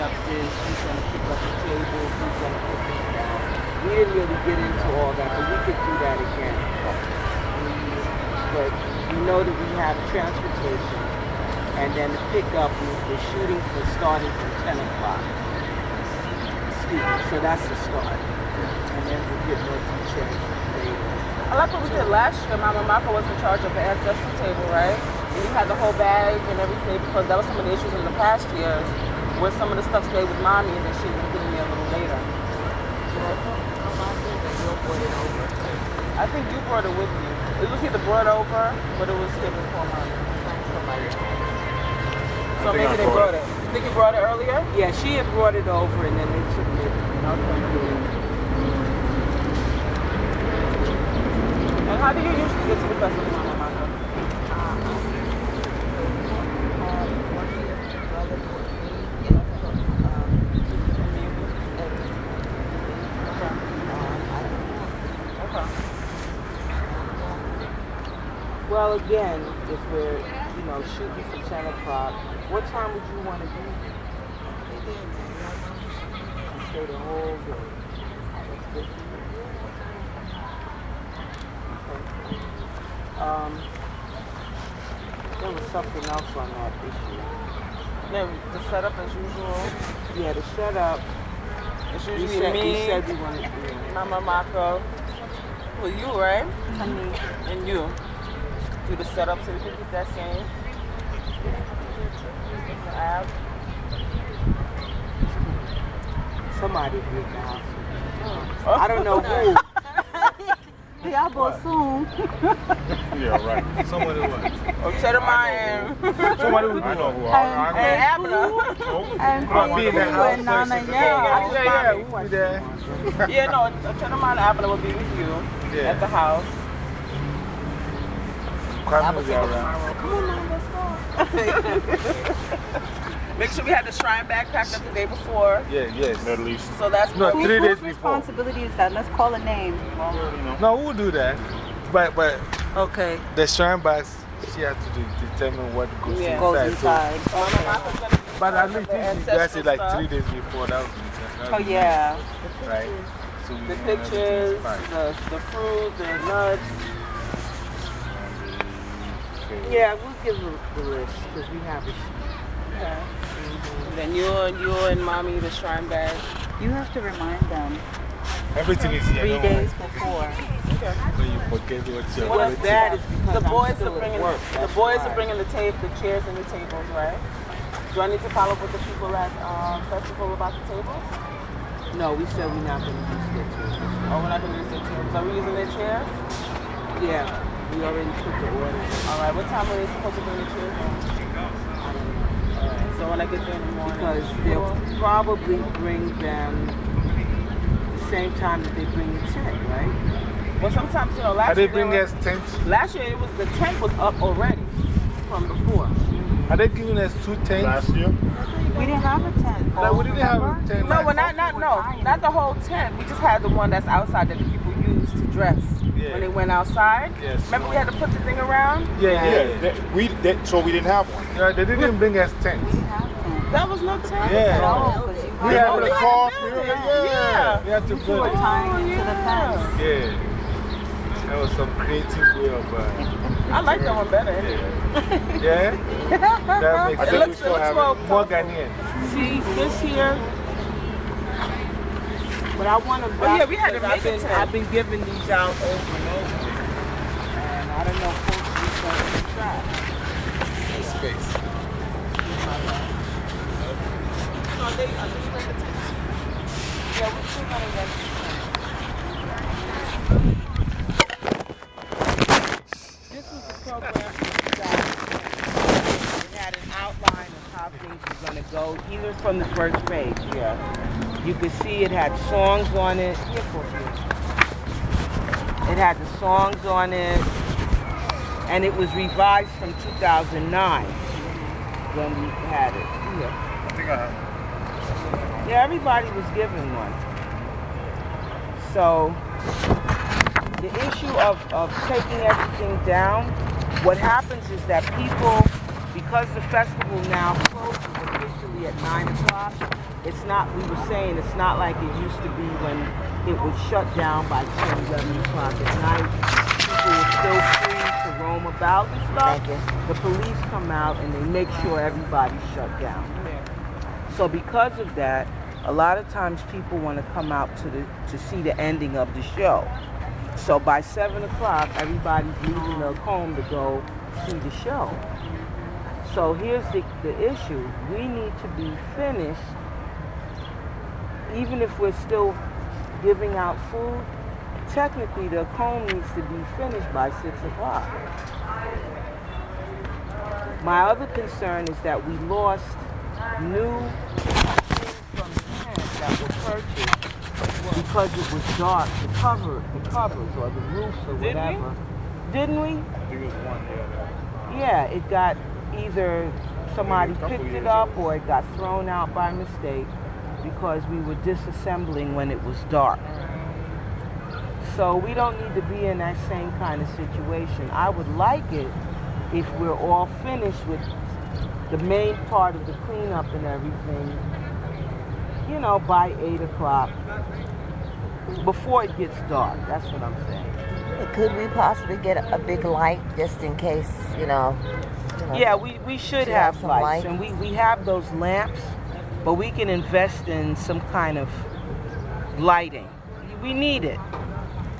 up this, who's going to pick up the tables, who's going to put this down. We didn't really get into all that, but we could do that again. But we know that we have transportation, and then the pickup, we're shooting for starting from 10 o'clock. So that's the start. And then we'll get more details later. I like what we did last year. Mama Marco was in charge of the ancestral table, right? And you had the whole bag and everything because that was some of the issues in the past years where some of the stuff stayed with mommy and then she was getting me a little later. I think you brought it with you. It was either brought over, but it was here before mommy. So maybe I they brought brought it. You think you brought it earlier? Yeah, she had brought it over and then they took it. And how do you usually get to the festival, Mama Mako? Okay. Well, again, if we're, you know, shooting for 10 o'clock, what time would you want to be? here? Stay the whole day. That's good you. Okay. Um, there was something else on that issue. Yeah, the setup as usual. Yeah, the setup. It's We usually said, we me, said we wanted to do Mama Mako. Well, you, right? it. And you. Do the setup so we can keep that same. Ab. Somebody did the house. Oh. I don't know who. Diabo soon. Yeah, right. Somebody what? Or Cheddar and, Somebody would I know who. I, and Abner. And I'll be in the house. and Nana, next to the yeah. phone. yeah, yeah, we'll be there. yeah, no, Cheddar and Abner will be with you Yeah. at the house. Kwame will around. Come on, Mom, let's go. Make sure we had the shrine bag packed up the day before. Yeah, yes. At least. So that's No, three Whose days before. responsibility is that? Let's call a name. No, we'll do that. But, but Okay. the shrine bags, she has to de- determine what goes Yeah. Goes inside. so- inside. Mama Mako's gonna be But at part of least the if you guys ancestral like three days before, that would be that Oh, be yeah. Right? So The know everything is pictures, the, the fruit, the nuts. Okay. Yeah, we'll give them the list because we have it. Okay. Then you and you and mommy the shrine bag. You have to remind them Everything is here. three days worry. before. When you forget what you're What's going bad is because The boys are bringing work. the that's boys are bringing the tape, the chairs and the tables, right? Do I need to follow up with the people at um, festival about the tables? No, we said we're not going to use their tables. Or oh, we're not gonna use their tables? Are we using their chairs? Yeah, we already took the order. All right. What time are they supposed to bring the chairs? in? I don't know. So when I get there in the morning. Because they'll probably bring them the same time that they bring the tent, right? Well, sometimes you know last Are they year bringing were- us tents? Last year it was the tent was up already from before. Are they giving us two tents? Last year? We didn't have a tent. Like, we didn't have a tent. No, well, not, not, no, not the whole tent. We just had the one that's outside that the people used to dress Yeah. when they went outside. Yes. Remember we had to put the thing around? Yeah, yeah. Yeah, that- we, that, so we didn't have one. Yeah, they didn't bring us tents. We didn't have tent. That was no tent. Yeah. No, because We had had Oh, to they call. had to build it. Yeah. Yeah. We had to you build were it. tying into the fence. Yeah. That was some creative way of. Uh, I like that one better. anyway. yeah? That makes I It think looks, it looks have well. More Ghanaian. See, this here. But I want to Oh, yeah, we had to I've a been. I've been giving these out over and over. And I don't know if folks just don't try. Space. So they, are they the tent? Yeah, we still gotta rent This was a program. It had an outline of how things were going to go, even from the first page. Yeah. You could see it had songs on it. It had the songs on it, and it was revised from 2009 when we had it. Yeah. I think I have. Yeah, everybody was given one. So, the issue of, of taking everything down, what happens is that people, because the festival now closes officially at 9 o'clock, it's not, we were saying it's not like it used to be when it would shut down by 10, 11 o'clock at night. People were still free to roam about and stuff. The police come out and they make sure everybody's shut down. So because of that, a lot of times people want to come out to the to see the ending of the show. So by seven o'clock, everybody's leaving their home to go see the show. So here's the, the issue: we need to be finished, even if we're still giving out food. Technically, the comb needs to be finished by six o'clock. My other concern is that we lost new things from the that were purchased because it was dark. The cover, the covers, or the roofs, or Did we? whatever. Didn't we? I think it was one, yeah. Yeah, it got either somebody Maybe a couple picked it up or it got thrown out by mistake because we were disassembling when it was dark. So we don't need to be in that same kind of situation. I would like it if we're all finished with the main part of the cleanup and everything, you know, by 8 o'clock before it gets dark. That's what I'm saying. Could we possibly get a big light just in case, you know? you know, Yeah, we, we should Should have have lights, lights. and we, we have those lamps, but we can invest in some kind of lighting. We need it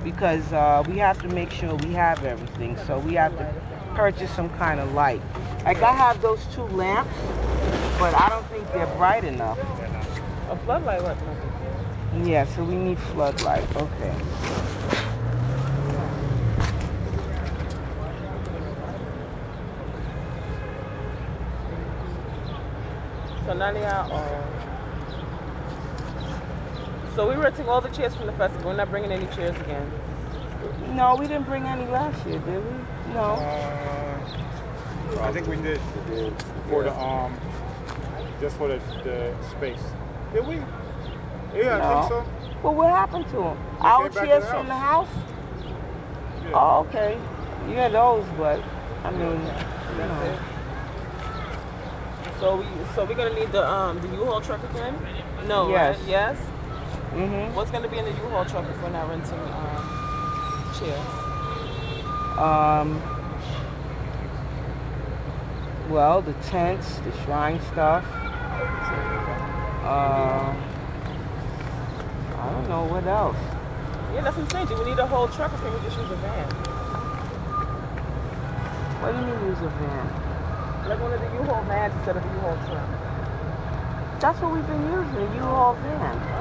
because uh, we have to make sure we have everything, so we have to purchase some kind of light. Like I have those two lamps, but I don't think they're bright enough. A floodlight, what? Yeah, so we need floodlight. Okay. So none of y'all are. So we renting all the chairs from the festival. We're not bringing any chairs again. No, we didn't bring any last year, did we? No. Uh, I think we did for the um, just for the, the space. Did we? Yeah, I think so. Well, what happened to them? They Our came back chairs the from the house. house? Yeah. Oh, okay. You had those, but I mean, you know. So we so we're gonna need the um the U-Haul truck again? No, Yes. right? Yes. hmm What's gonna be in the U-Haul truck if we're not renting um chairs? Um, well, the tents, the shrine stuff. Uh, I don't know what else. Yeah, that's what I'm saying. Do we need a whole truck or can we just use a van? What do you mean use a van? Like one of the U-Haul vans instead of a U-Haul truck. That's what we've been using, a U-Haul van.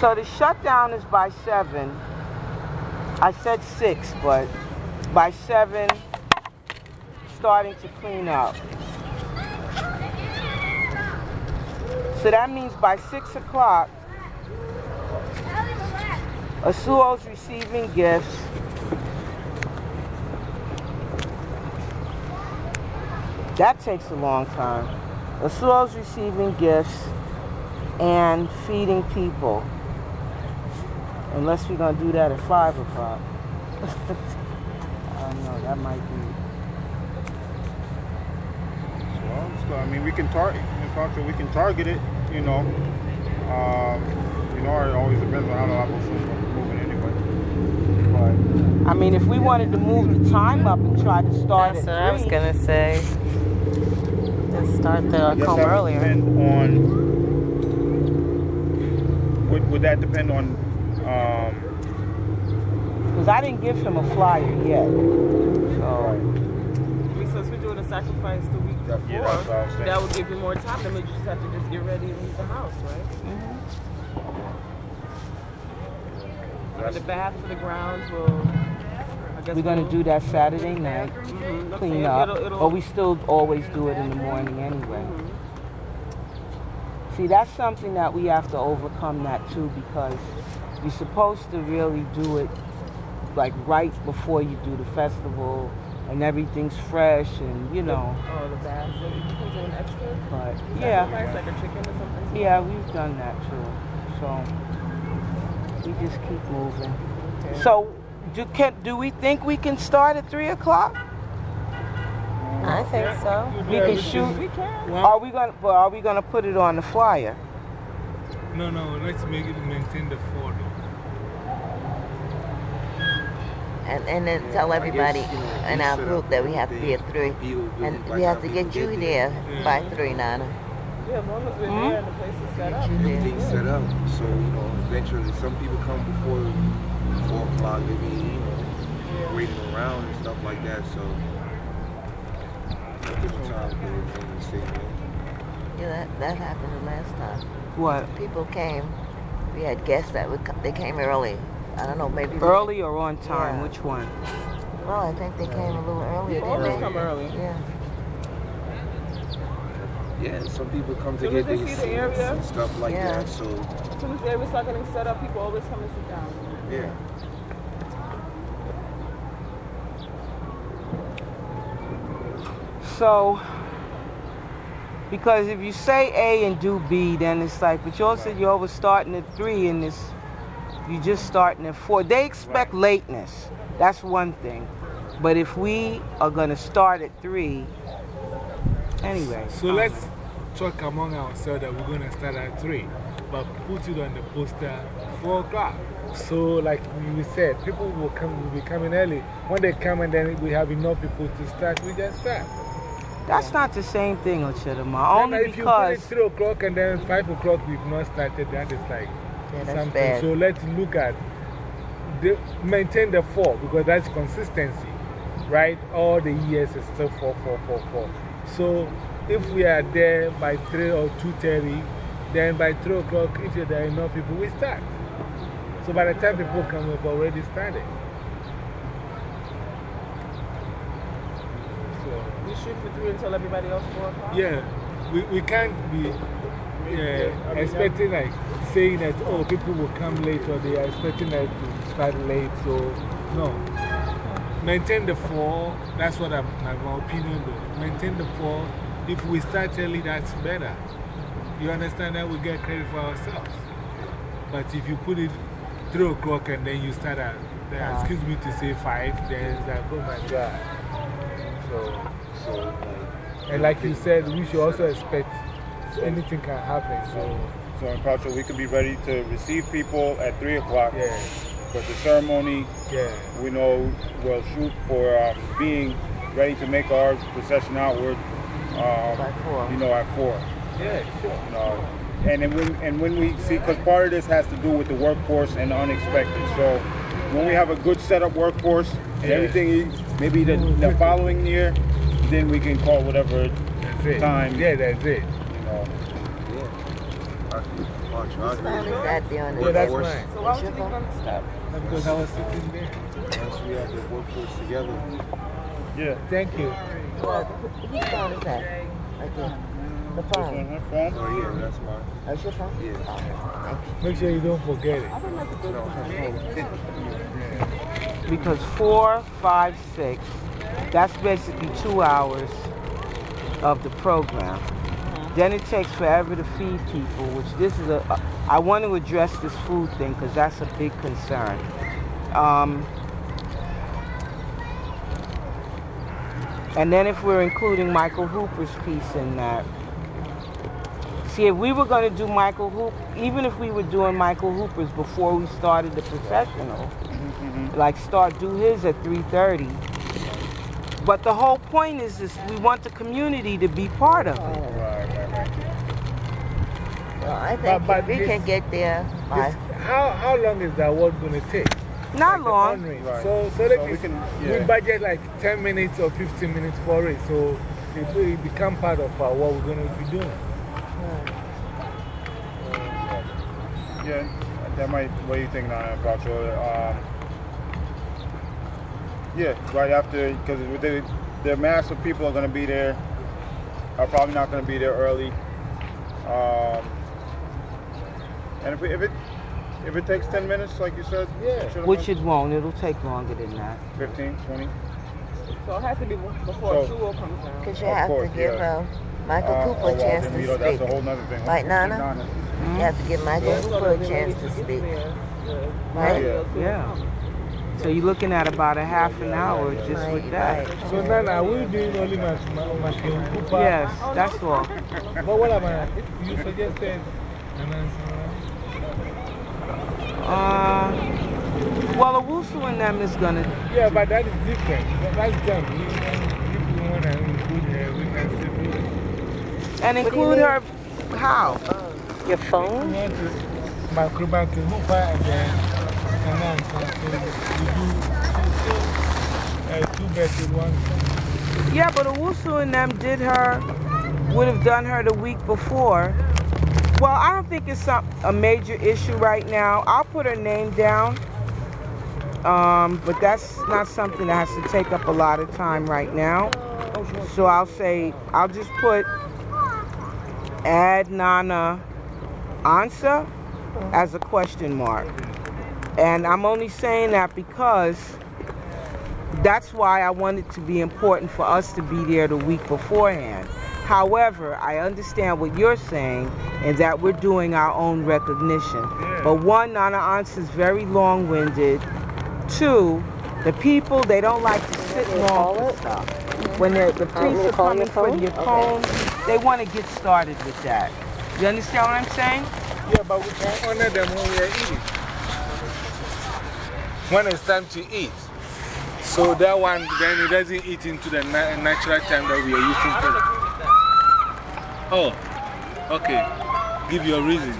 So the shutdown is by seven. I said six, but by seven, starting to clean up. So that means by six o'clock, Asuo's receiving gifts. That takes a long time. Asuo's receiving gifts and feeding people. Unless we're gonna do that at five o'clock. I don't know, that might be. Well, so, I mean, we can target. We can target it. You know. Um, you know, it always depends on how the levels are moving anyway. I mean, if we wanted to move the time up and try to start That's at what I was gonna say. Just start the I guess comb that earlier. depend on. Would, would that depend on? Um, because I didn't give him a flyer yet. So, I mean, since we're doing a sacrifice the week Yeah, yeah, that's what I was saying. that would give you more time. Then we just have to just get ready and leave the house, right? I mean, the bath for the grounds will. We're gonna do that Saturday night, Mhm, clean up. It'll, it'll, But we still always do it in the morning anyway. Mhm. See, that's something that we have to overcome that too because you're supposed to really do it like right before you do the festival and everything's fresh and you know. Oh, the bath. So you can an extra. But yeah, Sacrifice, like a chicken or something. yeah, we've done that too. So we just keep moving. Okay. So do can do we think we can start at three o'clock? I think so. We can shoot. We can. One- Are we gonna? But are we gonna put it on the flyer? No, no, let's make it maintain the four though. And, and then tell everybody guess, you know, in our group that we have to be at 3. And we have to get you there by 3, Nana. Yeah, as long as we're there and the place is set up. You there. Things set up, so you know, eventually some people come before four o'clock. They be you know waiting around and stuff like that. So give them time to get everything and see. Yeah, that, that happened the last time. What? People came. We had guests that would come. They came early. I don't know, maybe. Early or on time? Yeah. Which one? Well, I think they came a little earlier. People always come early. Yeah. Yeah, some people come to get as they their see the seats area. and stuff like Yeah. that. So As soon as the area start getting set up, people always come and sit down. yeah. So, because if you say A and do B, then it's like, but you all said you're over starting at 3 and it's, you just starting at 4. They expect lateness. That's one thing. But if we are going to start at 3, anyway. So um, let's talk among ourselves that we're going to start at 3, but put it on the poster 4 o'clock. So, like we said, people will, come, will be coming early. When they come and then we have enough people to start, we just start. That's not the same thing, Ochidama. Only if you put it because 3 o'clock and then 5 o'clock we've not started, that is like Yeah, that's something. bad. So let's look at, the, maintain the 4 because that's consistency, right? All the years is still 4, 4, 4, 4. So if we are there by 3 or 2.30, then by 3 o'clock, if there are enough people, we start. So by the time people come, we've already started. So. We shoot for three until everybody else four o'clock. Yeah, we, we can't be uh, expecting, like, saying that, oh, people will come late or they are expecting us to start late. So, no. Maintain the four. That's what I'm, my, opinion, though. Maintain the four. If we start early, that's better. You understand that we get credit for ourselves. But if you put it 3 o'clock and then you start at, then, ah. excuse me to say 5, then it's like, oh my God. So. So And like you said, we should also expect anything can happen. So, So in Pacho, we could be ready to receive people at 3 o'clock. yeah, But the ceremony, yeah. we know we'll shoot for um, being ready to make our procession outward, um, By 4. you know, at 4. Yeah, sure. You know. And then when, and when we see, because part of this has to do with the workforce and the unexpected. So when we have a good setup workforce and Yeah. everything, maybe the, the following year, then we can call whatever. Time. Yeah, that's it. You know. yeah. I can watch. I What time is that there on the Yeah, that's Workforce. fine. So why would you leave on the step? Because I was sitting there. Once we have the workforce together, Yeah. Thank you. What? Whose phone is that? Right there. The phone. one, her oh yeah, that's mine. That's your phone? Yeah. Oh, thank you. Make sure you don't forget it. I think that's a good one. because four, five, six, that's basically two hours of the program. Then it takes forever to feed people, which this is a, I want to address this food thing because that's a big concern. Um, and then if we're including Michael Hooper's piece in that, see if we were going to do Michael Hoop, even if we were doing Michael Hooper's before we started the processional, like start do his at 3:30. But the whole point is this: we want the community to be part of it. I think but if we this- can get there by. This, how, how long is that work going to take? Not Like long. Right. So, so, that So we is- can- we budget like 10 minutes or 15 minutes for it. So it will become part of uh, what we're going to be doing. Yeah, that might, what do you think, Nana, about your, um, yeah, right after, because the, the mass of people are going to be there, are probably not going to be there early. Um, and if, we, if it if it takes 10 minutes, like you said, Yeah. Which it won't. It'll take longer than that. 15, 20. So it has to be before So- Shul comes down. Because you have course, to give yeah. uh, Michael Uh, Cooper oh, a chance to know, That's speak. a whole nother thing. Right, Nana? Nana. You have to give Michael Yeah, Cooper a chance to speak. there, Right? Yeah. Yeah. So you're looking at about a half an hour just with that. right. So now, are we doing only my, my, my Kupa? Yes, that's all. But what about, you suggested Nanansa? Uh, well, Owusu and them is going to. Yeah, but that is different. That- That's them. We- If we want to include her, we can still do it. And include her. How? Your We phone? want to, my Kuba Kupa and then Nanansa. So we do two, uh, two beds with one. Yeah, but Owusu and them did her, would have done her the week before. Well, I don't think it's a major issue right now. I'll put her name down. Um, but that's not something that has to take up a lot of time right now. So I'll say, I'll just put add Nana Ansa as a question mark. And I'm only saying that because that's why I want it to be important for us to be there the week beforehand. However, I understand what you're saying and that we're doing our own recognition. But one, Nana Ans is very long winded. Two, the people, they don't like to sit long for stuff. When the, the police are coming your for phone? your Okay. phone, they want to get started with that. You understand what I'm saying? Yeah, but we can honor them when we are eating. When it's time to eat. So that one, then it doesn't eat into the na natural time that we are using for. Oh, okay. Give your reasons.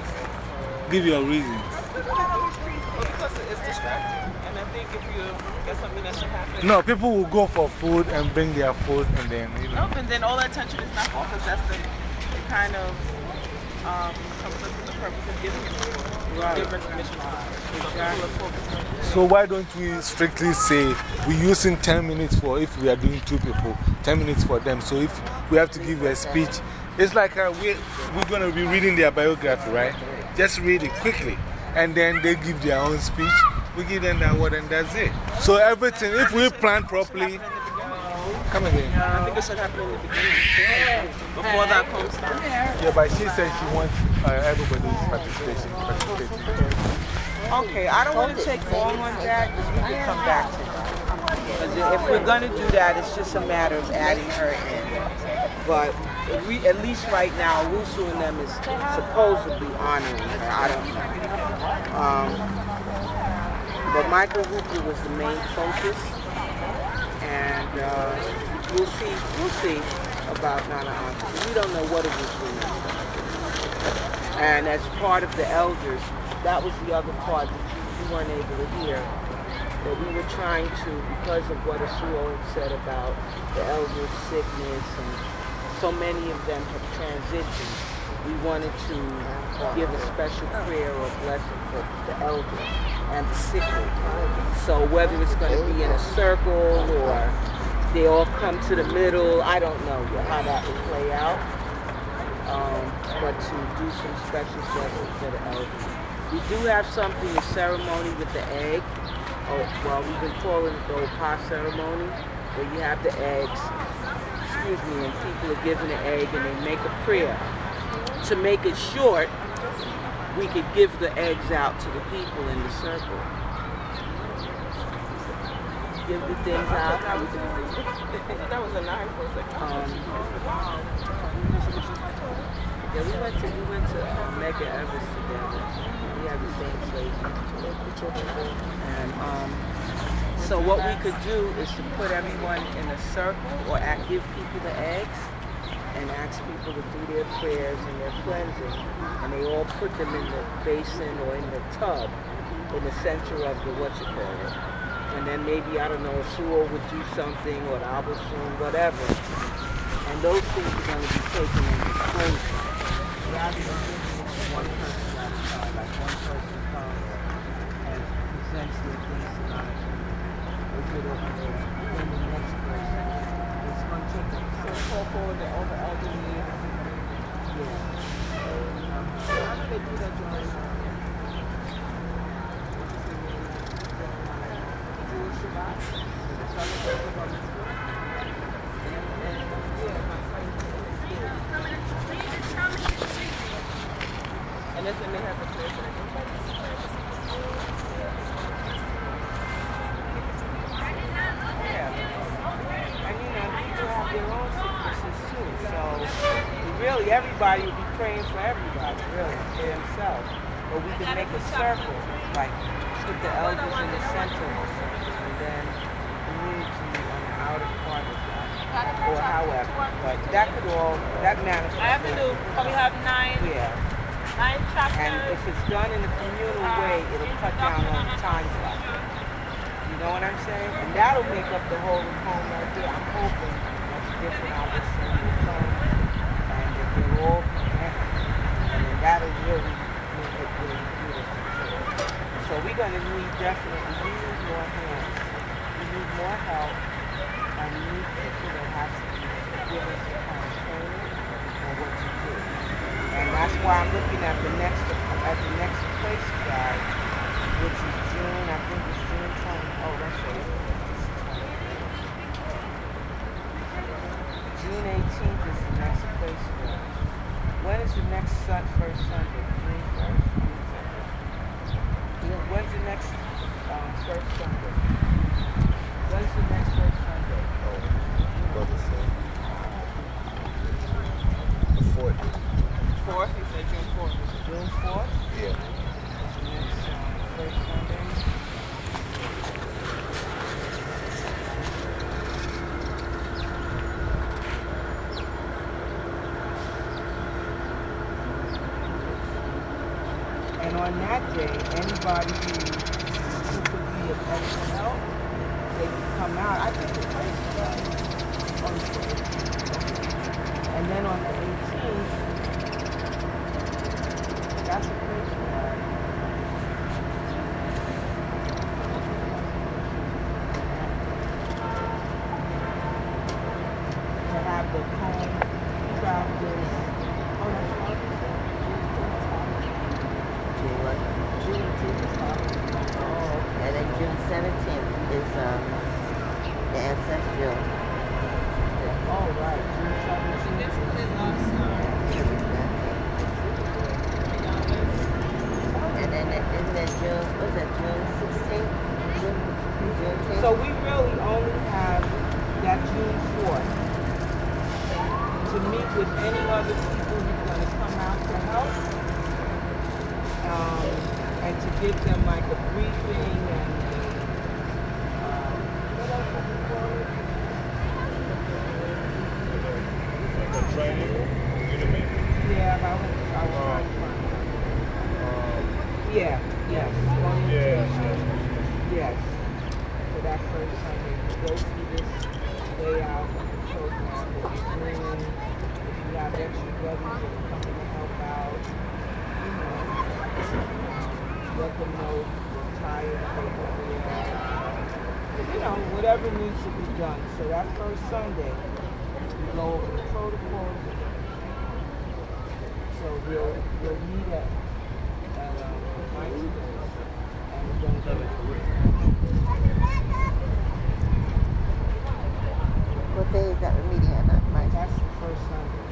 Give your reasons. Well, because it's distracting. And I think if you get something that should happen. No, people will go for food and bring their food and then, you know. Nope, and then all that attention is not focused. That's the, the kind of um, with the purpose of giving it to Right. Give it. So people are focused. So why don't we strictly say we're using 10 minutes for if we are doing two people, 10 minutes for them. So if we have to give a speech, it's like uh, we, we're going to be reading their biography, right? Just read it quickly. And then they give their own speech. We give them that word and that's it. So everything, if we plan properly, come again. I think it should happen in the beginning. Before that comes starts. Yeah, but she said she wants uh, everybody's participation. Okay, I don't want to take long on that we can come back to that. Because if we're going to do that, it's just a matter of adding her in. But we, at least right now, Wusu and them is supposedly honoring her. I don't know. Um, but Michael Hooper was the main focus. And uh, we'll see, we'll see about Nana Auntie. We don't know what it was doing. And as part of the elders, that was the other part that you, you weren't able to hear. That we were trying to, because of what Asuo said about the elders' sickness and so many of them have transitioned, we wanted to give a special prayer or blessing for the elders and the sickly. So whether it's going to be in a circle or they all come to the middle, I don't know how that will play out um, but to do some special blessings for the elders. We do have something, a ceremony with the egg. Oh, well, we've been calling it the Opa ceremony, where you have the eggs, excuse me, and people are given an egg and they make a prayer. To make it short, we could give the eggs out to the people in the circle. Give the things out. That was, that was a nine for a second. Um, yeah, we went to we went to uh, Mega Everest together. We had the same place. And um, so what we could do is to put everyone in a circle or give people the eggs and ask people to do their prayers and their cleansing. And they all put them in the basin or in the tub in the center of the what you call it. And then maybe, I don't know, a Suo would do something or the Abelsoon, whatever. And those things are going to be taken in disclosure. Rather than giving it to one person at a time, like one person comes and presents their things to another we get over there, then the next person. It's going to. So call forward the over elderly. Yeah. How do they do that during uh, Jewish Shabbat? Celebrate the Bar Mitzvah? And that's when they have the prayer for the really everybody would be praying for everybody, really, for themselves. But we could make a circle, like put the elders in the center and then community on the outer part of that, or however. But that could all, that manifests. I have to do, can we have nine, Yeah. nine chapters. And if it's done in a communal way, it'll cut down on the time factor. You know what I'm saying? And that'll make up the whole home right there. I'm hoping that's different. I'll just send you a phone and if they'll all be happy. And then that'll really make it really beautiful. So we're going to need definitely, we need more hands. We need more help. And we need people that have to us the kind of training on what to do. And that's why I'm looking at the next at the next place guide, which is June, I think it's June 20. Oh, that's right. June 18th is the next place guide. When is the next sun, first Sunday? June 1st? June 2nd? When's the next um, first Sunday? When's the next first Sunday? Brother said. The fourth. Fourth, you said June fourth. June 4th? Yeah. Next um, first Sunday. And on that day, anybody who, who could be of extra help, they can come out. I think the place is done on the 14th. And then on the 18th, that's a place where to have the comb travelers. Oh, that's August. June what? Juneteenth is August. Oh, And then June 17th is um, the ancestral. oh, right. June seventeenth. And then it- isn't that June, was that June 16th? June, Juneteenth? So we really only have that June fourth to meet with any other people who's gonna come out to help. Um, and to give them like a briefing and, um, what else would you call it? Like a training, you know what I mean? Yeah, I was, I was trying to find it. Um, Yeah, yes. yes, yes. Yes. For that first Sunday, to go through this layout of the program, what we're doing. If you have extra brothers that are coming to help out, you know, know you're tired, know where they are. You know, whatever needs to be done. So that first Sunday, we go over the protocols. So we'll, we'll meet at, at um, Mike's and we're going to What day is that we're meeting at? That's the first Sunday.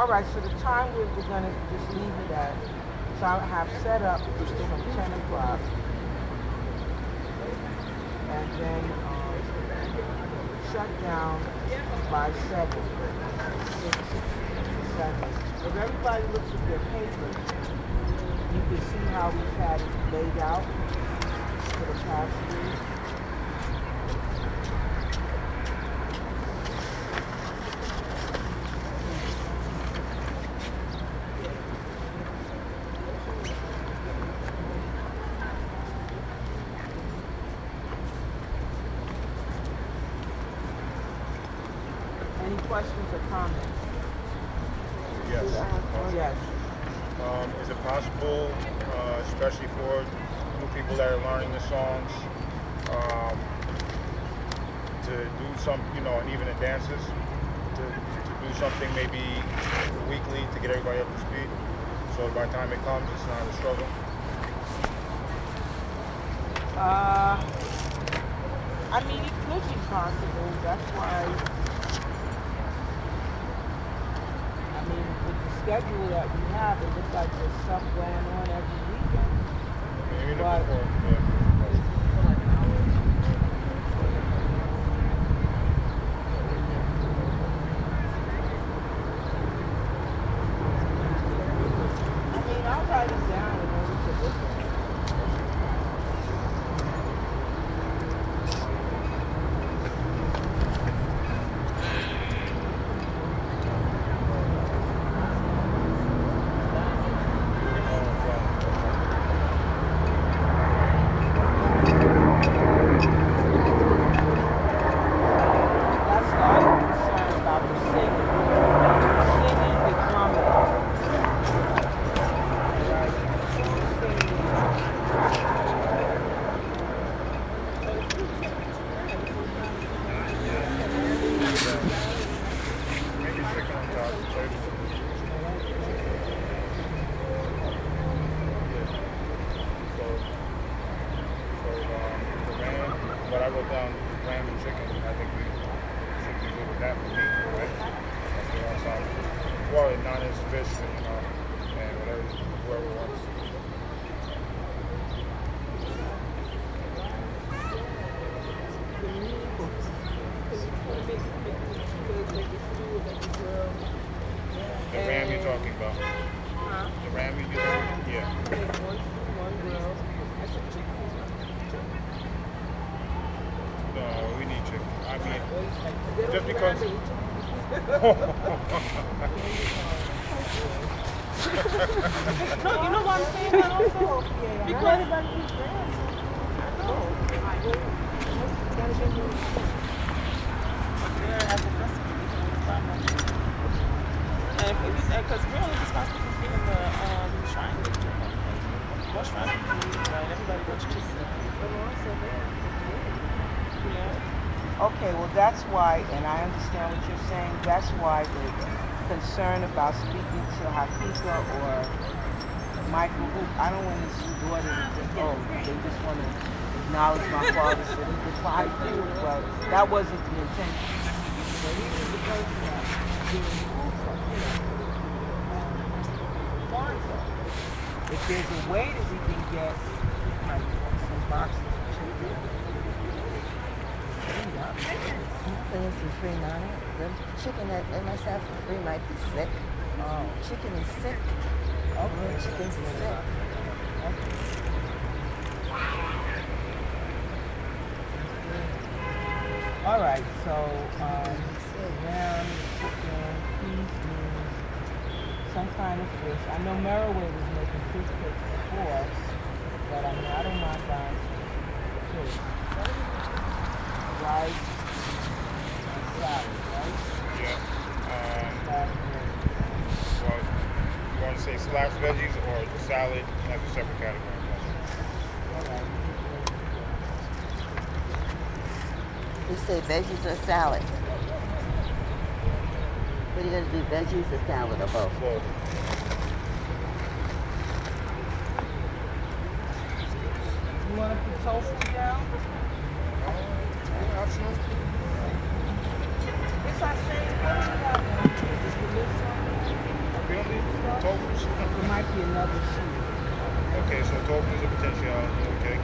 All right, so the time we're, we're going to just leave it at, so I have set up from 10 o'clock. And then um, shut down by 7. 6, 7. If everybody looks at their papers, you can see how we've had it laid out for the past year. Any questions or comments? Yes. Yes. Um, is it possible, uh, especially for new people that are learning the songs, um, to do some, you know, and even the dances, to, to do something maybe weekly to get everybody up to speed? So by the time it comes, it's not a struggle. Uh, I mean, it could be possible. That's why. I mean, with the schedule that we have, it looks like there's stuff going on every weekend. I mean, even Right. before, yeah. I mean, I'll write it down and then we can look at it. That's the other concern about the singing. Singing, the drumming. Maybe chicken on top, turkey. Yeah. So, so um, the ram, what I wrote down, ram and chicken, I think we should be good with that for me, right? That's the one side. Well, not as fish and, you know, and whatever, whoever wants. The ram you're talking about. The ram you're talking Yeah. No, we need chicken. I mean, just because. No, you know what I'm saying? That also because because we're only responsible for feeding the um, shrine. What shrine? Right, everybody goes chicken. Yeah. Okay, well, that's why, and I understand what you're saying, that's why the concern about speaking to Hakika or Michael, I don't want his daughter to think, oh, they just want to acknowledge my father so they find food, but that wasn't the intention. So he was the person that you. If there's a way that we can get like some boxes chicken. For free, Nana. The chicken that they must have for free might be sick. Oh. Chicken is sick. Okay. Chickens are sick. Okay. All right, so um, lamb, chicken, pieces, some kind of fish. I know Merriway was making fish cakes before, but I'm not in my mind. Fish right? Yeah. Um, well, you want to say sliced veggies or the salad? as a separate category. You say veggies or salad? What are you going to do, veggies or salad or both? Well, you want to put tofu down? It might be another shoe. Okay, so Tolkien is a potentiality, okay.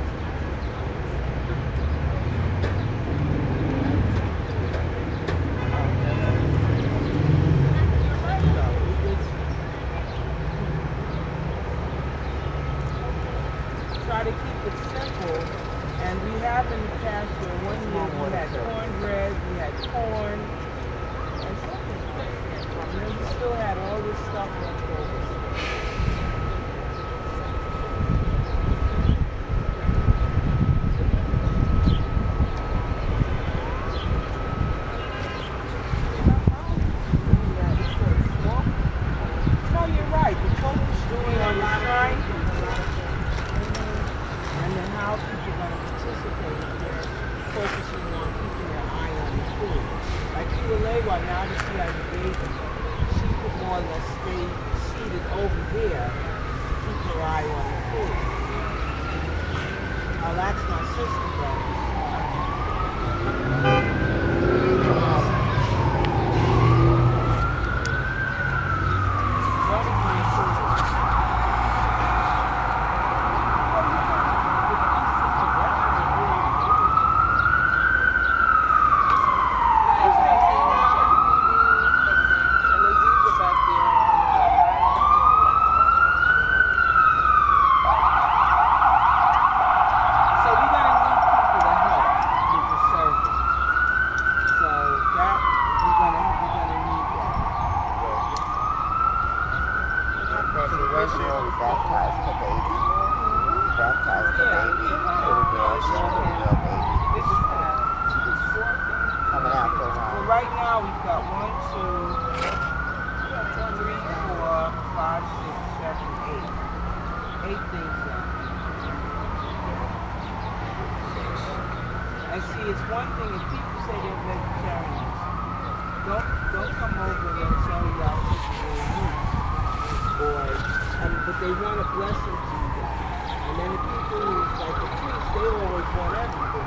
Galen was everything.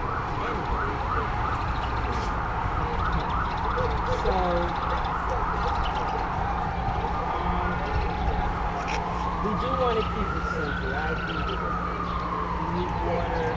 So, we do want to keep it simple. I think meat, water.